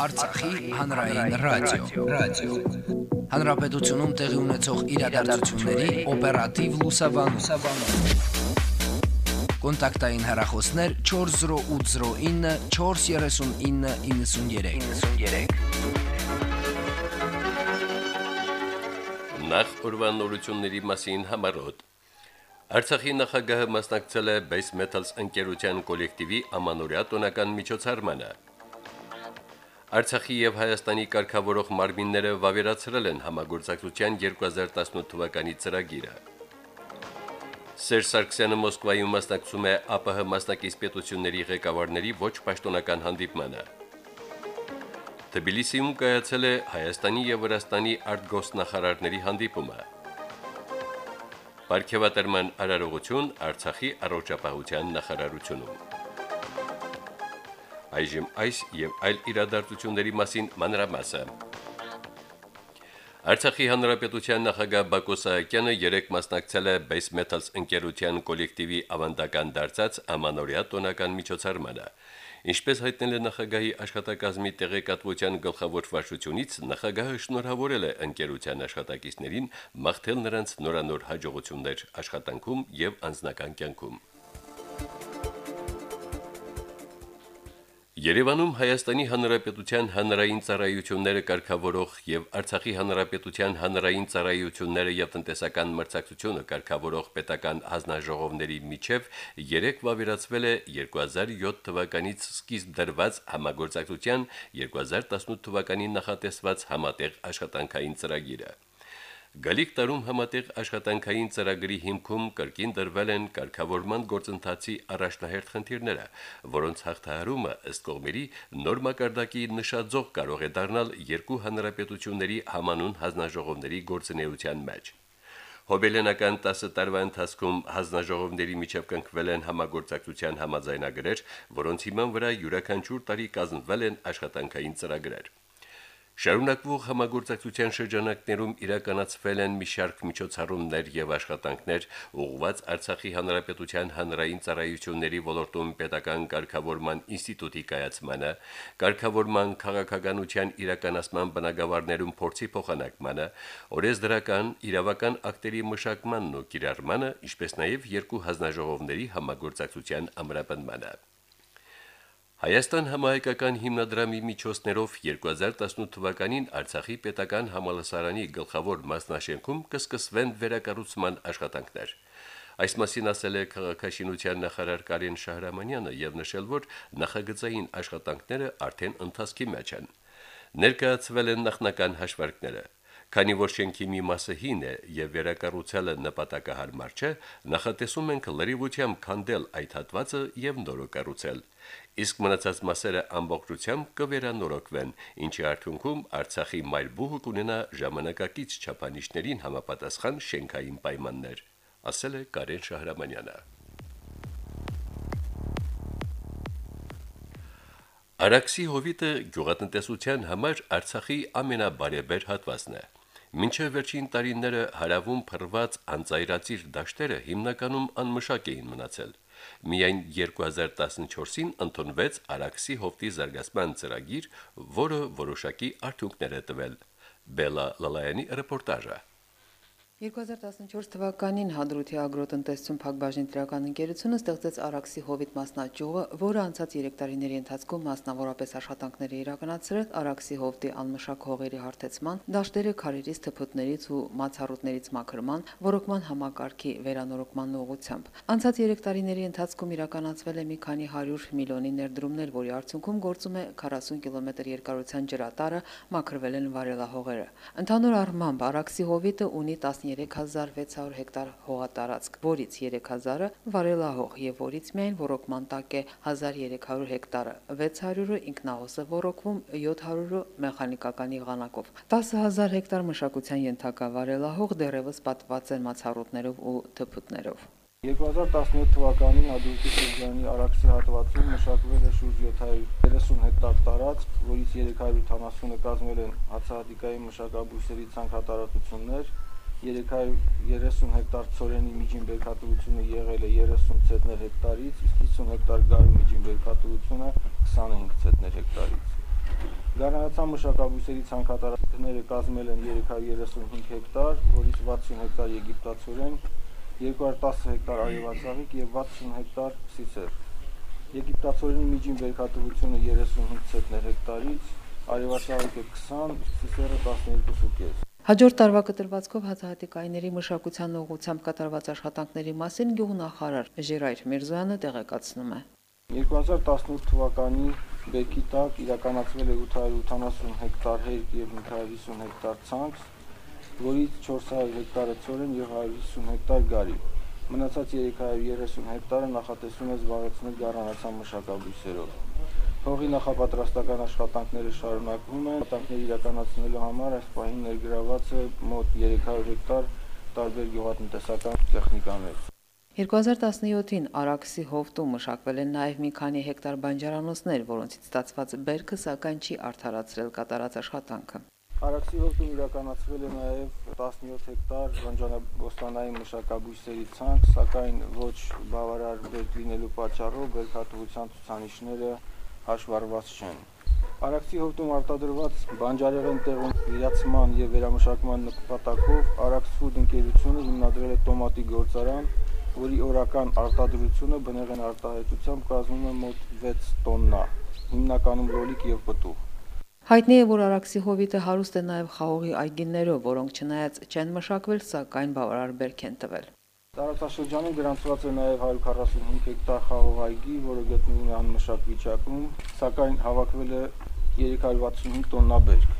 Արցախի հանրային ռադիո, ռադիո։ Հանրապետությունում տեղի ունեցող իրադարձությունների օպերատիվ լուսաբանում։ Կոնտակտային հեռախոսներ 40809 43993։ 93։ Նախ ուրվանորությունների մասին համարոտ Արցախի նախագահը մասնակցել է Base Metals ընկերության կոլեկտիվի ամանորյա տոնական միջոցառմանը։ Արցախի եւ Հայաստանի կարգավորող մարմինները վավերացրել են համագործակցության 2018 թվականի ծրագիրը։ Սերժ Սարգսյանը Մոսկվայում մասնակցում է ԱՊՀ մասնակից պետությունների ղեկավարների ոչ պաշտոնական հանդիպմանը։ Թբիլիսիում կայացել է Հայաստանի եւ Վրաստանի արտգոսնախարարների հանդիպումը։ Պարգևատրման արարողություն Արցախի առողջապահության նախարարությունում։ Այժմ այս եւ այլ իրադարձությունների մասին մանրամասը։ Արցախի հանրապետության նախագահ Բակո Սահակյանը երեք մասնակցել է Base Metals ընկերության կոլեկտիվի ավանդական դարձած ամանորյա տոնական միջոցառմանը։ Ինչպես հայտնել է նախագահի աշխատակազմի տեղեկատվության գլխավոր վարչությունից, նախագահը շնորհավորել է ընկերության աշխատակիցներին մաղթել նրանց նորանոր հաջողություններ աշխատանքում եւ անձնական կյանքում։ Երևանում Հայաստանի Հանրապետության հանրային ծառայությունները կարգավորող եւ Արցախի Հանրապետության հանրային ծառայությունները եւ տնտեսական մրցակցությունը կարգավորող պետական հանձնաժողովների միջև երեք վավերացվել է 2007 թվականից սկիզբ դրված համագործակցության 2018 թվականին նախատեսված համատեղ աշխատանքային ծրագիրը։ Գալիք տարում համատեղ աշխատանքային ծրագրի հիմքում կրկին դրվել են կարգավորման գործընթացի առաջնահերթ խնդիրները, որոնց հաղթահարումը ըստ կողմերի նոր մակարդակի նշաձող կարող է դառնալ երկու հանրապետությունների համանուն հանձնաժողովների գործունեության մեջ։ Հոբելենական 10 տարվա ընթացքում հանձնաժողովների միջև կնքվել են համագործակցության համաձայնագրեր, որոնց հիման վրա յուրաքանչյուր տարի կազմվել են աշխատանքային ծրագրեր։ Շարունակվող համագործակցության շրջանակներում իրականացվել են մի շարք միջոցառումներ եւ աշխատանքներ ուղղված Արցախի հանրապետության հանրային ծառայությունների ոլորտում պետական կարգավորման ինստիտուտի կայացմանը, կարգավորման քաղաքականության իրականացման բնագավառներում փորձի փոխանակմանը, օրեսդրական իրավական ակտերի մշակմանն ու կիրառմանը, ինչպես նաեւ երկու հանձնաժողովների համագործակցության ամրապնդմանը։ Հայաստան համահայկական հիմնադրամի միջոցներով 2018 թվականին Արցախի պետական համալսարանի գլխավոր մասնաշենքում կսկսվեն վերակառուցման աշխատանքներ։ Այս մասին ասել է քաղաքաշինության նախարար Կարեն Շահրամանյանը եւ նշել, որ նախագծային աշխատանքները արդեն ընթացքի մեջ են։ Ներկայացվել են նախնական հաշվարկները։ Քանի որ շենքի մի մասը հին է եւ վերակառուցելը նպատակահարմար չէ, նախատեսում ենք լրիվությամբ քանդել այդ հատվածը եւ նորոգառուցել իսկ մնացած մասերը ամբողջությամբ կվերանորոգվեն, ինչի արդյունքում Արցախի մայրբուհը կունենա ժամանակակից չափանիշներին համապատասխան շենքային պայմաններ, ասել է Կարեն Շահրամանյանը։ Արաքսի հովիտը գյուղատնտեսության համար Արցախի ամենաբարեբեր հատվածն է։ Մինչև վերջին տարիները հարավում փռված անծայրածիր դաշտերը հիմնականում անմշակ էին մնացել։ Միայն 2014-ին ընդունվեց Արաքսի հովտի զարգացման ծրագիր, որը որոշակի արդյունքներ է տվել։ Բելա Լալայանի ռեպորտաժը 2014 թվականին Հադրութի ագրոտնտեսություն Փակbaşın տրական ընկերությունը ստեղծեց Արաքսի հովիտ մասնաճյուղը, որը անցած 3 տարիների ընթացքում մասնավորապես աշխատանքներ է իրականացրել Արաքսի հովտի անմշակ հողերի հարթեցման, դաշտերը քարերից, թփուտներից ու մացառուտներից մաքրման, ռոռոկման համակարգի վերանորոգման ուղղությամբ։ Անցած 3 տարիների ընթացքում իրականացվել է մի քանի 100 միլիոնի ներդրումներ, որի արդյունքում գործում է 40 կիլոմետր երկարության ջրատարը, մաքրվել են վարելահողերը։ Ընդհանուր առմամբ Արաքսի հովիտը ունի 10 13600 հեկտար հողատարածք, որից 3000-ը վարելահող եւ որից միայն ռոռոկման տակ է 1300 հեկտարը, 600-ը ինքնահոս է ռոռոկվում, 700-ը մեխանիկական եղանակով։ 10000 հեկտար մշակության ենթակա վարելահող դեռևս պատված են մացառուտներով ու թփուտներով։ 2017 թվականին Ադուլտի շրջանի Արաքսի հատվածում մշակվել է շուրջ 730 հեկտար տարածք, որից 370-ը կազմել են հացահատիկայի մշակաբույսերի ցանքատարածություններ, 330 հեկտար ծորենի միջին բերքատվությունը եղել է 30 ցենտներ հեկտարից, իսկ 50 հեկտար գարու միջին բերքատվությունը 25 ցենտներ հեկտարից։ Գառնանացան մշակաբույսերի ցանքատարածքները կազմել են 335 հեկտար, որից 60 հեկտար եգիպտացորեն, 210 հեկտար արևածաղիկ եւ 60 հեկտար սիցեր։ Եգիպտացորենի միջին բերքատվությունը 35 ցենտներ հեկտարից, արևածաղիկը 20, սիսերը 12.5։ Հաջորդ տարվա կտրվածքով հացահատիկայինների մշակության ուղղությամբ կատարված աշխատանքների մասին գյուղնախարար Ժիրայր Միրզոյանը տեղեկացնում է։ 2018 թվականի բերքի տակ իրականացվել է 880 հեկտար հերկ եւ 550 հեկտար ցանց, որից 400 հեկտարը ծորեն եւ 150 հեկտար գարի։ Մնացած 330 հեկտարը նախատեսվում է զբաղեցնել գառնանացան մշակաբույսերով։ Հողի նախապատրաստական աշխատանքները շարունակվում են։ Աշխատանքները իրականացնելու համար այս պահին ներգրաված է մոտ 300 հեկտար տարբեր գյուղատնտեսական տեխնիկաներ։ 2017-ին Արաքսի հովտում մշակվել են նաև մի քանի հեկտար բանջարանոցներ, որոնցից ստացված բերքը սակայն չի արդարացրել կատարած աշխատանքը։ Արաքսի հովտում իրականացվել է նաև 17 հեկտար բանջարաբոստանային մշակաբույսերի ցանք, սակայն ոչ բավարար բերք լինելու պատճառով բերքատվության ցուցանիշները հաշվառված չեն։ Արաքսի հովտում արտադրված բանջարեղեն տեղում իրացման եւ վերամշակման նպատակով Արաքս Food ընկերությունը հիմնադրել է տոմատի գործարան, որի օրական արտադրությունը բնեղեն արտահայտությամբ կազմում է մոտ 6 տոննա, հիմնականում լոլիկ եւ պտուղ։ Հայտնի է, որ Արաքսի հովիտը հարուստ է նաև խաղողի այգիներով, որոնք չնայած չեն մշակվել, սակայն բավարար բերք են տվել։ Տարածաշրջանում գրանցված է նաև 145 հեկտար խաղող այգի, որը գտնվում է անմշակ վիճակում, սակայն հավաքվել է 365 տոննա բերք։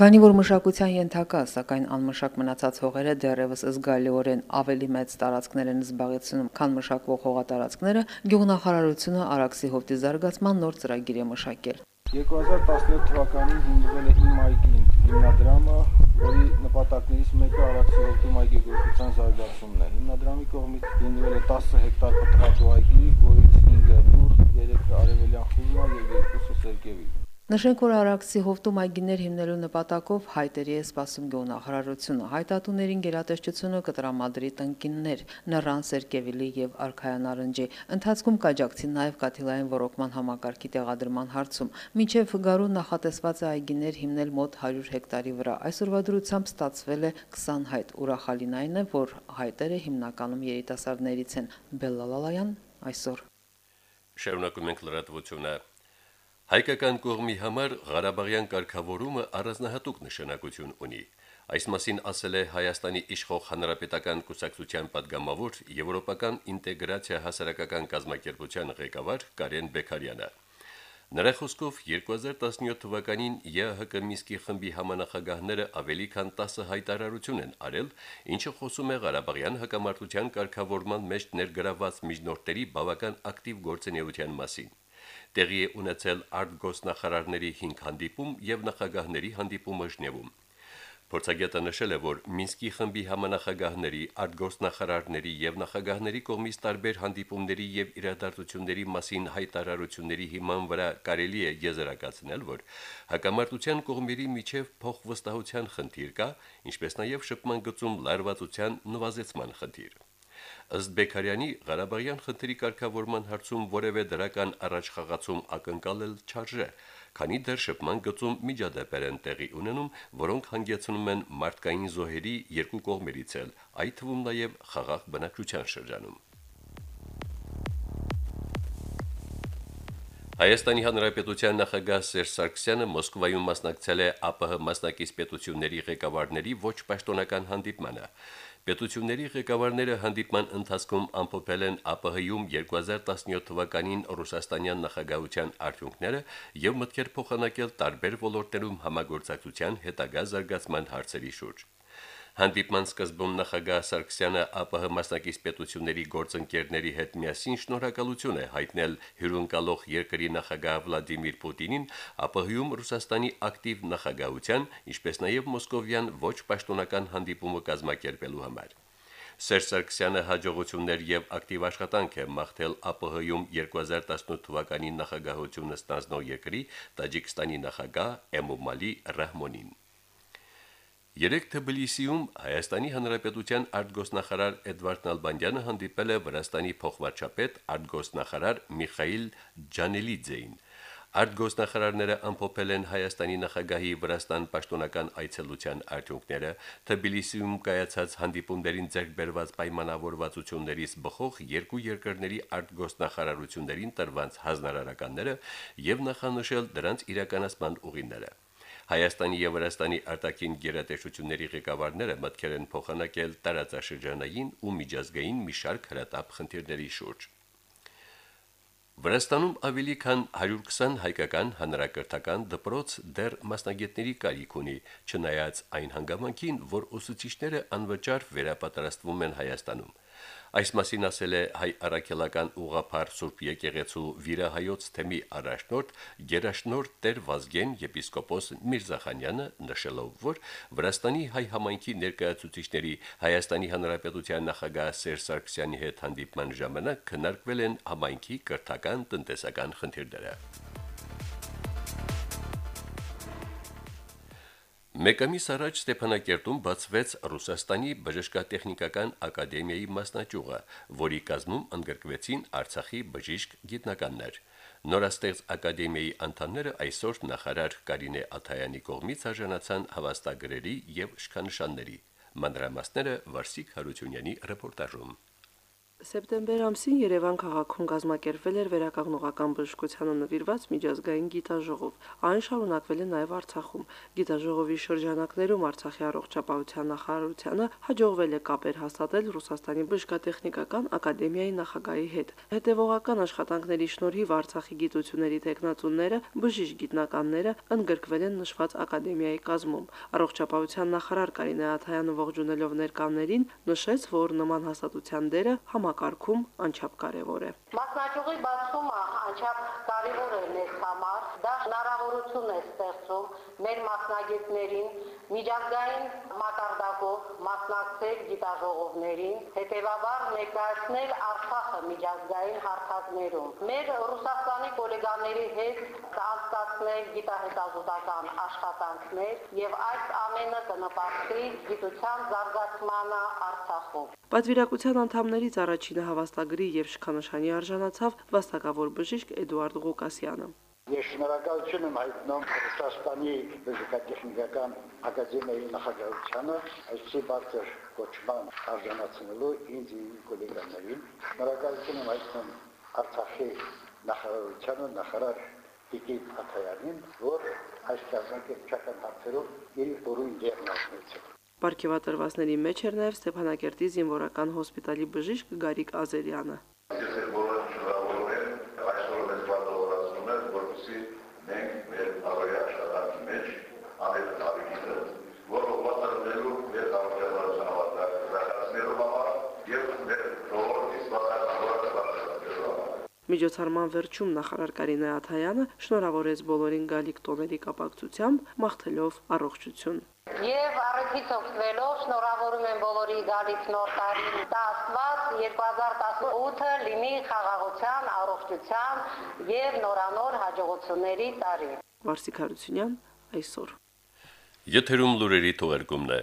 Քանի որ մշակության ենթակա, սակայն անմշակ մնացած հողերը դեռևս զգալիորեն ավելի մեծ տարածքներ են զբաղեցնում, քան մշակվող հողատարածքները, գյուղնախարարությունը Արաքսի հովտի զարգացման նոր ծրագիր է մշակել։ 2017 թվականին հիմնվել է Իմ այգին հիմնադրամը, որի նպատակներից մեկը Արաքսի հովտում այգեգործության զարգացումն է։ Հիմնադրամի կողմից հիմնվել է 10 հեկտար պտղատու այգի, որից 5-ը լուր, 3-ը արևելյան խումա եւ 2-ը սերկևի։ Նշենք, որ Արաքսի հովտում այգիներ հիմնելու նպատակով հայտերի է սպասում գյուղնախարարությունը։ Հայտատուներին գերատեսչությունը կտրամադրի տնկիններ, նռան, սերկևիլի եւ արքայանարնջի։ Ընթացքում կաջակցի նաեւ կաթիլային ռոռոկման համակարգի տեղադրման հարցում։ Մինչև գարու նախատեսված է այգիներ հիմնել մոտ 100 հեկտարի վրա։ Այսօրվա դրությամբ ստացվել է 20 հայտ։ Ուրախալին այն է, որ հայտերը հիմնականում երիտասարդներից են։ Բելլալալայան այսօր Շարունակում ենք լրատվությունը։ Հայկական կողմի համար Ղարաբաղյան կարգավորումը առանձնահատուկ նշանակություն ունի։ Այս մասին ասել է Հայաստանի իշխող հանրապետական կուսակցության падգամավոր Եվրոպական ինտեգրացիա հասարակական կազմակերպության ղեկավար Կարեն Բեկարյանը։ Նրա խոսքով 2017 թվականին ԵՀԿ Միսկի խմբի համանախագահները ավելի քան 10 հայտարարություն են արել, ինչը խոսում է Ղարաբաղյան հակամարտության կարգավորման մեջ ներգրաված միջնորդների բավական ակտիվ գործունեության մասին տեղի է ունեցել արտգոսնախարարների 5 հանդիպում եւ նախագահների հանդիպումը Ժնևում։ Փորձագետը նշել է, որ Մինսկի խմբի համանախագահների, արտգոսնախարարների եւ նախագահների կողմից տարբեր հանդիպումների եւ իրադարձությունների մասին հայտարարությունների հիման վրա կարելի է եզրակացնել, որ հակամարտության կողմերի միջև փոխվստահության խնդիր կա, ինչպես նաեւ շփման գծում լարվածության նվազեցման խնդիր։ Ըստ Բեկարյանի Ղարաբաղյան խնդրի կարգավորման հարցում որևէ դրական առաջխաղացում ակնկալել չարժե, քանի դեռ շփման գծում միջադեպեր են տեղի ունենում, որոնք հանգեցնում են մարդկային զոհերի երկու կողմերից էլ, այդ թվում նաև խաղաղ բնակչության շրջանում։ Հայաստանի Հանրապետության նախագահ Սերժ Սարգսյանը Մոսկվայում մասնակցել է ԱՊՀ մասնակից պետությունների ղեկավարների ոչ պաշտոնական հանդիպմանը։ Պետությունների ղեկավարները հանդիպման ընթացքում ամփոփել են ԱՊՀ-ում 2017 թվականին ռուսաստանյան նախագահության արդյունքները եւ մտքեր փոխանակել տարբեր ոլորտներում համագործակցության հետագա զարգացման հարցերի շուրջ։ Հանդիպման սկզբում նախագահ Սարգսյանը ԱՊՀ մասնակից պետությունների գործընկերների հետ միասին շնորհակալություն է հայտնել հյուրընկալող երկրի նախագահ Վլադիմիր Պուտինին ԱՊՀ-ում Ռուսաստանի ակտիվ նախագահության, ինչպես նաև Մոսկովյան ոչ պաշտոնական հանդիպումը կազմակերպելու համար։ Սերժ Սարգսյանը հաջողություններ եւ ակտիվ աշխատանք է մաղթել ԱՊՀ-ում 2018 թվականի նախագահությունը ստանձնող երկրի Տաջիկստանի նախագահ Էմոմալի Ռահմոնին։ Երեք Թբիլիսիում Հայաստանի Հանրապետության արտգոսնախարար Էդվարդ Նալբանդյանը հանդիպել է Վրաստանի փոխվարչապետ արտգոսնախարար Միխայիլ Ջանելիձեին։ Արտգոսնախարարները ամփոփել են Հայաստանի նախագահի Վրաստան պաշտոնական այցելության արդյունքները, Թբիլիսիում կայացած հանդիպումներին ձեռք բերված պայմանավորվածություններից բխող երկու երկրների արտգոսնախարարություններին տրված հանրարարականները եւ նախանշել դրանց իրականացման ուղիները։ Հայաստանի եւ Վրաստանի արտաքին գերատեսչությունների ղեկավարները մտքեր են փոխանակել տարածաշրջանային ու միջազգային մի շարք հրատապ խնդիրների շուրջ։ Վրաստանում ավելի քան 120 հայկական հանրակրթական դպրոց դեռ մասնագետների կարիք ունի, չնայած այն հանգամանքին, որ ուսուցիչները անվճար վերապատրաստվում են Հայաստանում։ Այս մասին ասել է հայ առաքելական ուղափառ Սուրբ Եկեղեցու Վիրահայոց թեմի առաջնորդ Գերաշնորհ Տեր Վազգեն եպիսկոպոս Միրզախանյանը, նշելով, որ Վրաստանի հայ համայնքի ներկայացուցիչների Հայաստանի Հանրապետության նախագահ Սերժ Սարգսյանի հետ հանդիպման ժամանակ քննարկվել են համայնքի կրթական տնտեսական խնդիրները։ Մեկ ամիս առաջ Ստեփանակերտում բացվեց Ռուսաստանի բժշկատեխնիկական ակադեմիայի մասնաճյուղը, որի կազմում ընդգրկվեցին Արցախի բժիշկ գիտնականներ։ Նորաստեղծ ակադեմիայի անդամները այսօր նախարար Կարինե Աթայանի կողմից արժանացան հավաստագրերի եւ շքանշանների։ Մանրամասները Վարսիկ Հարությունյանի ռեպորտաժում։ Սեպտեմբեր ամսին Երևան քաղաքում կազմակերպվել էր վերականգնողական բժշկությանը նվիրված միջազգային գիտաժողով։ Այն շարունակվել է նաև Արցախում։ Գիտաժողովի շրջանակներում Արցախի առողջապահության նախարարությանը հաջողվել է կապեր հաստատել Ռուսաստանի բժշկատեխնիկական ակադեմիայի նախագահի հետ։ Հետևողական աշխատանքների շնորհիվ Արցախի գիտությունների տեխնացուները, բժիշկ գիտնականները ընդգրկվել են նշված ակադեմիայի կազմում։ Առողջապահության նախարար Կարինե Աթայանը ողջունելով ներկաներին նշեց, որ նման հաստատության դերը համա համակարգում անչափ կարևոր է։ Մասնաճյուղի բացումը անչափ կարևոր է մեզ համար։ Դա հնարավորություն է ստեղծում մեր մասնագետներին միջազգային մակարդակով մասնակցել գիտաժողովներին, հետևաբար ներկայացնել Արցախը միջազգային հարթակներում։ Մեր Ռուսաստանի գոլեգաների հետ անցկացնել գիտահետազոտական աշխատանքներ եւ այս ամենը կնպաստի գիտության զարգացմանը Արցախում։ Պատվիրակության անդամներից առաջինը հավաստագրի եւ շքանշանի արժանացավ վաստակավոր բժիշկ Էդուարդ Ղուկասյանը։ Ես շնորհակալություն եմ հայտնում Ռուսաստանի բժշկատեխնիկական ակադեմիայի նախագահությանը այսի բարձր կոչման արժանացնելու ինձ գոլեգաներին։ Շնորհակալություն եմ հայտնում Արցախի նախարարությանը, նախարար Տիկին Աթայանին, որ այս կազմակերպչական հարցերով իր որուն դերն Պարգևատրվածների մեջ էր նաև Ստեփանակերտի զինվորական հոսպիտալի բժիշկ Գարիկ Ազերյանը։ Միջոցառման վերջում նախարար Կարինե Աթայանը շնորհավորեց բոլորին գալիք տոների կապակցությամբ, մաղթելով առողջություն։ Եվ առիթից օգտվելով շնորհավորում եմ բոլորի գալիք նոր տարին, դա Աստված 2018-ը լինի խաղաղության, առողջության եւ նորանոր հաջողությունների տարի։ Վարսիկ Հարությունյան այսօր։ Եթերում լուրերի թողարկումն է։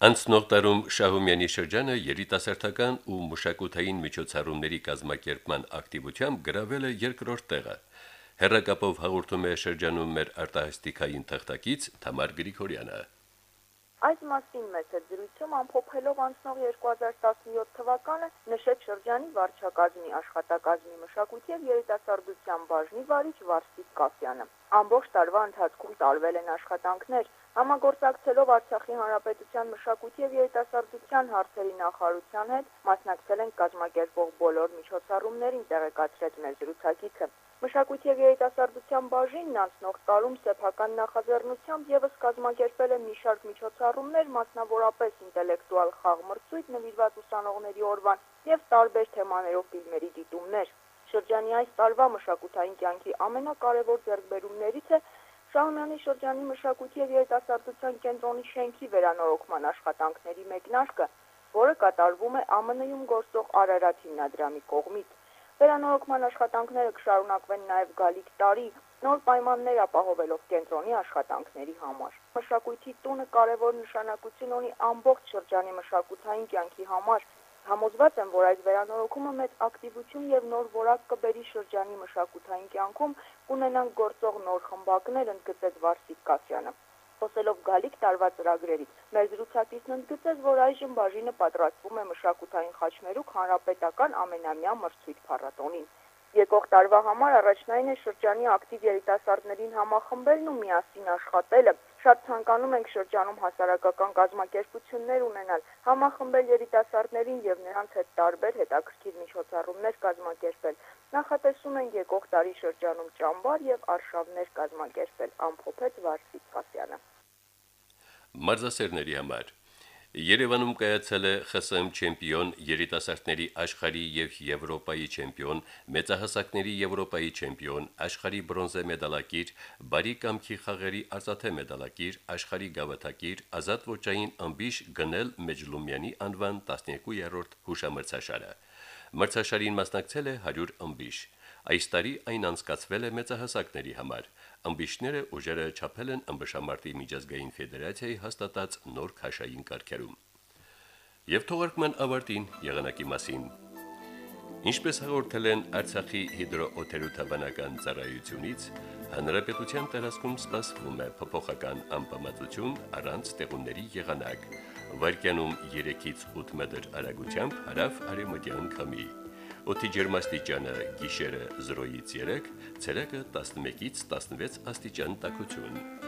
Անցնող տարում Շահումյանի շրջանը երիտասարդական ու մշակութային միջոցառումների կազմակերպման ակտիվությամբ գրավել է երկրորդ տեղը։ Հերրակապով հաղորդում է շրջանում մեր արտահասթիկային թղթակից Թամար Գրիգորյանը։ Այս մասին մեծ է զրույցում ամփոփելով անցնող 2017 թվականը նշեց շրջանի վարչակազմի աշխատակազմի մշակույթի եւ երիտասարդության բաժնի վարիչ Վարսիկ Կասյանը։ Ամբողջ տարվա ընթացքում տարվել են աշխատանքներ, Համագործակցելով Արցախի Հանրապետության մշակույթի եւ երիտասարդության հարցերի նախարարության հետ մասնակցել են կազմակերպող բոլոր միջոցառումներին, տեղեկացրեց մեր զրուցակիցը։ Մշակույթի եւ երիտասարդության բաժինն անցնող տարում սեփական նախաձեռնությամբ եւս կազմակերպել է մի շարք միջոցառումներ, մասնավորապես ինտելեկտուալ խաղմրցույթ նվիրված ուսանողների օրվան եւ տարբեր թեմաներով ֆիլմերի դիտումներ։ Շրջանի այս տարվա մշակութային կյանքի ամենակարևոր ձեռքբերումներից է Շահումյանի շրջանի մշակույթի եւ երիտասարդության կենտրոնի շենքի վերանորոգման աշխատանքների մեկնարկը, որը կատարվում է ԱՄՆ-ում գործող Արարատ հիմնադրամի կողմից։ Վերանորոգման աշխատանքները կշարունակվեն նաև գալիք տարի, նոր պայմաններ ապահովելով կենտրոնի աշխատանքների համար։ Մշակույթի տունը կարևոր նշանակություն ունի ամբողջ շրջանի մշակութային կյանքի համար, Համոզված եմ, որ այս վերանորոգումը մեծ ակտիվություն եւ նոր որակ կբերի շրջանի մշակութային կյանքում, կունենան գործող նոր խմբակներ, ընդգծեց Վարսիկ Կասյանը խոսելով գալիք տարվա ծրագրերից։ Մեր զրուցակիցն ընդգծեց, որ այժմ բաժինը պատրաստվում է մշակութային խաչմերուկ հանրապետական ամենամյա մրցույթ փառատոնին։ Եկող տարվա համար առաջնային է շրջանի ակտիվ երիտասարդներին համախմբելն ու միասին աշխատելը։ Շատ ցանկանում ենք շրջանում հասարակական կազմակերպություններ ունենալ, համախմբել երիտասարդներին եւ նրանց հետ տարբեր հետաքրքիր միջոցառումներ կազմակերպել։ Նախատեսում ենք եկող տարի շրջանում ճամբար եւ արշավներ կազմակերպել, ամփոփեց Վարսիկ Կասյանը։ Մարզասերների համար. Երևանում կայացել է ԽՍՀՄ չեմպիոն, երիտասարդների աշխարհի եւ Եվրոպայի չեմպիոն, մեծահասակների Եվրոպայի չեմպիոն, աշխարհի բրոնզե մեդալակիր, բարի կամքի խաղերի արծաթե մեդալակիր, աշխարհի գավաթակիր, ազատ ոչային ըմբիշ գնել Մեջլումյանի անվան 12-րդ հուշամրցաշարը։ Մրցաշարին մասնակցել է 100 ըմբիշ։ Այս տարի այն անցկացվել է մեծահասակների համար։ Ըմբիշները ուժերը չափել են ըմբշամարտի միջազգային ֆեդերացիայի հաստատած նոր քաշային կարգերում։ Եվ թողարկման ավարտին եղանակի մասին։ Ինչպես հաղորդել են Արցախի հիդրոօթերոթաբանական ծառայությունից, հանրապետության տարածքում սպասվում է փոփոխական անբավարարություն առանց տեղումների եղանակ։ Վարկյանում 3-ից 8 մետր արագությամբ հարավ արևմտյան քամի։ Օդի ջերմաստիճանը՝ գիշերը 0-ից 3, ցերեկը 11-ից 16 աստիճան տաքություն։